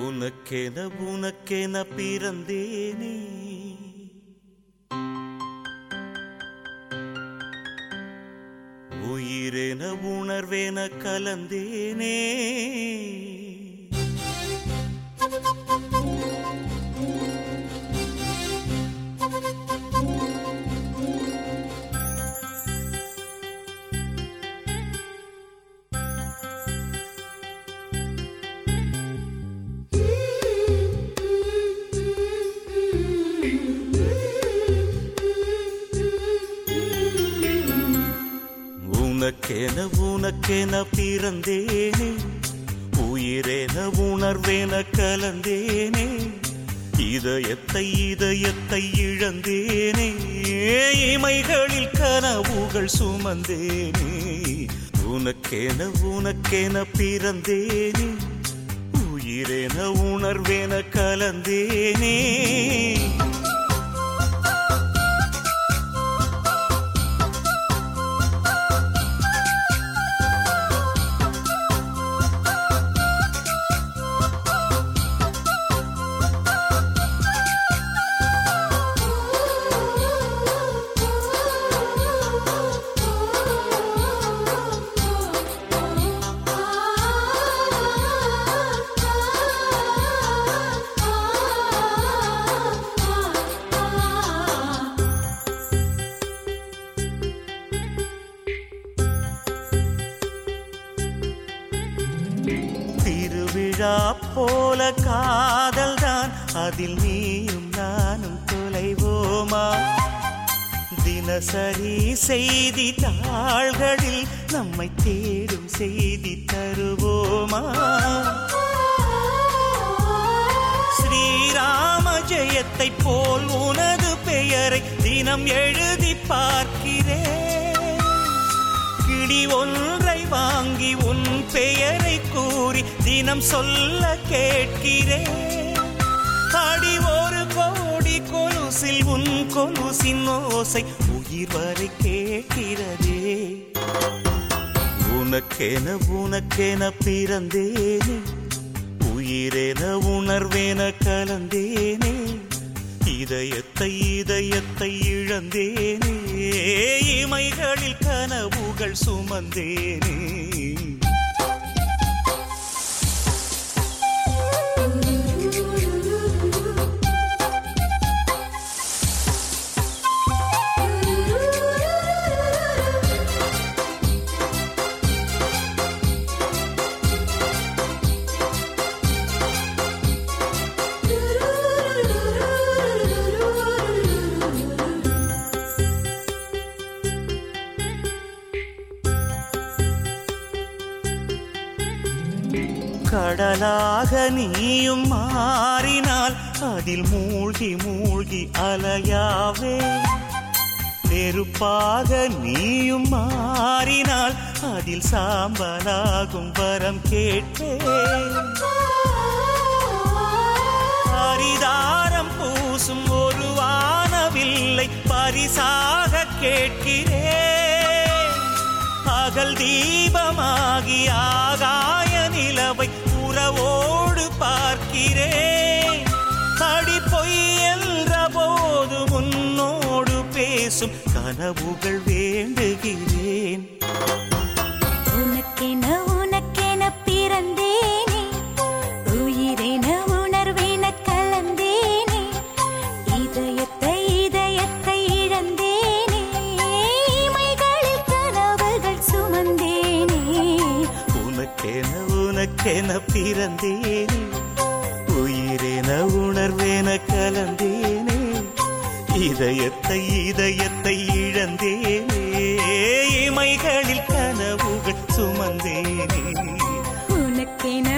உனக்கென உனக்கென பிறந்தேனே. உயிரென உணர்வேன கலந்தேனே. உனக்கென உனக்கென பிறந்தேனே. உயிரென உணர்வேன கலந்தேனே. இதயத்தை இதயத்தை இழந்தேனே. இமைகளில் கனவுகள் சுமந்தேனே. உனக்கென உனக்கென பிறந்தேனே. உயிரென உணர்வேன கலந்தேனே. திருவிழா போல காதல் தான் அதில் நீயும் நானும் தொலைவோமா? தினசரி செய்தி தாள்களில் நம்மை தேடும் செய்தி தருவோமா? ஸ்ரீராம ஜெயத்தை போல் உனது பெயரை தினம் எழுதி பார்க்கிறேன். கிளி ஒன்றை வாங்கி கூறி தினம் சொல்ல கேட்கிறேன். அடி ஒரு கோடி கொலுசில் உன் கொலுசின் ஓசை உயிர் வரை கேட்கிறதே. உனக்கென உனக்கென பிறந்தேனே. உயிரென உணர்வேன கலந்தேனே. இதயத்தை இதயத்தை இழந்தேனே. இமைகளில் கனவுகள் சுமந்தேனே. கடலாக நீயும் மாறினால் அதில் மூழ்கி மூழ்கி அலையாவே. நெருப்பாக நீயும் மாறினால் அதில் சாம்பலாகும் வரம் கேட்டே. பரிதாரம் பூசும் ஒரு வானவில்லை பரிசாக கேட்கிறேன். அகல் தீபமாகி ஆகாய பேசும் கனவுகள் வேண்டுகிறேன். உனக்கென உனக்கென பிறந்தேனே உயிரென உணர்வேன கலந்தேனே இதயத்தை இதயத்தை இழந்தேனே இமைகளில் கனவுகள் சுமந்தேனே. உனக்கென உனக்கென பிறந்தேனே. இதயத்தை இதயத்தை இழந்தேனே. இமைகளில் கனவுகள் சுமந்தேனே. உனக்கென